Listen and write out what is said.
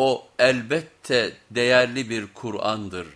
O elbette değerli bir Kur'an'dır.